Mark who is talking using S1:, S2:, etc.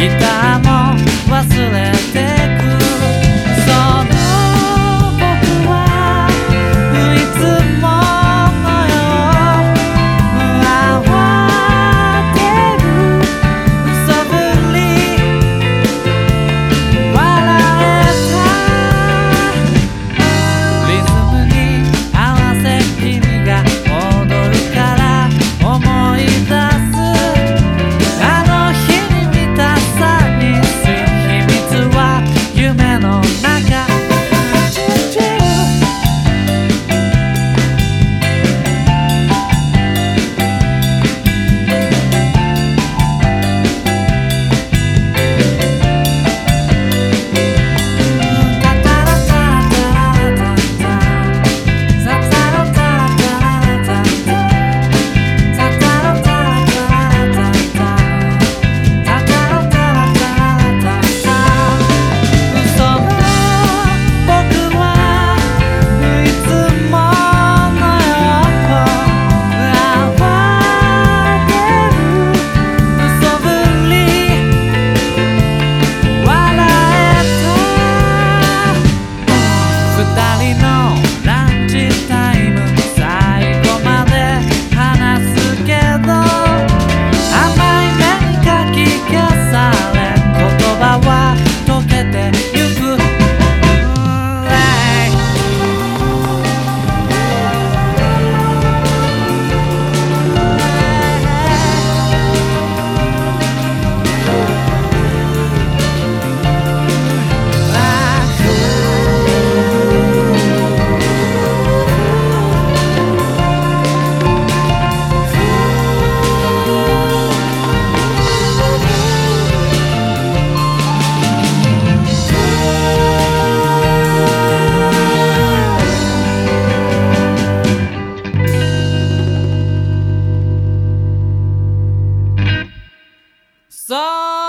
S1: ギターも忘れてく God.